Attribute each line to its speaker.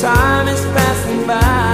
Speaker 1: time is passing by?